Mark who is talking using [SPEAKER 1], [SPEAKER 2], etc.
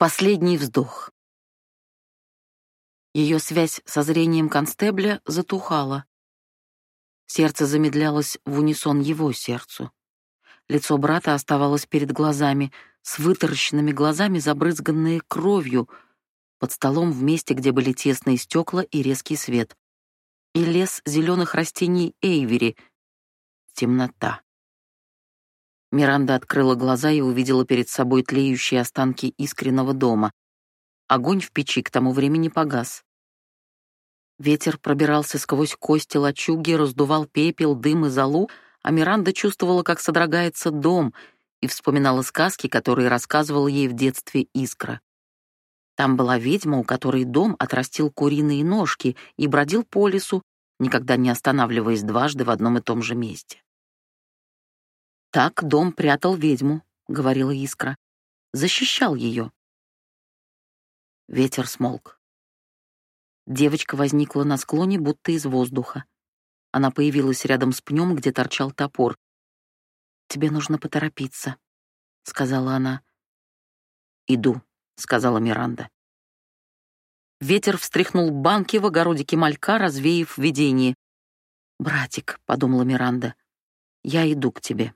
[SPEAKER 1] Последний вздох. Ее связь со зрением констебля затухала. Сердце замедлялось в унисон его сердцу. Лицо брата оставалось перед глазами, с вытаращенными глазами, забрызганные кровью, под столом в месте, где были тесные стекла и резкий свет. И лес зеленых растений Эйвери. Темнота. Миранда открыла глаза и увидела перед собой тлеющие останки искреннего дома. Огонь в печи к тому времени погас. Ветер пробирался сквозь кости лачуги, раздувал пепел, дым и золу, а Миранда чувствовала, как содрогается дом, и вспоминала сказки, которые рассказывала ей в детстве Искра. Там была ведьма, у которой дом отрастил куриные ножки и бродил по лесу, никогда не останавливаясь дважды в одном и том же месте. Так дом прятал ведьму, говорила Искра. Защищал ее. Ветер смолк. Девочка возникла на склоне, будто из воздуха. Она появилась рядом с пнем, где торчал топор. «Тебе нужно поторопиться», — сказала она. «Иду», — сказала Миранда. Ветер встряхнул банки в огородике малька, развеяв видение. «Братик», — подумала Миранда, — «я иду к тебе».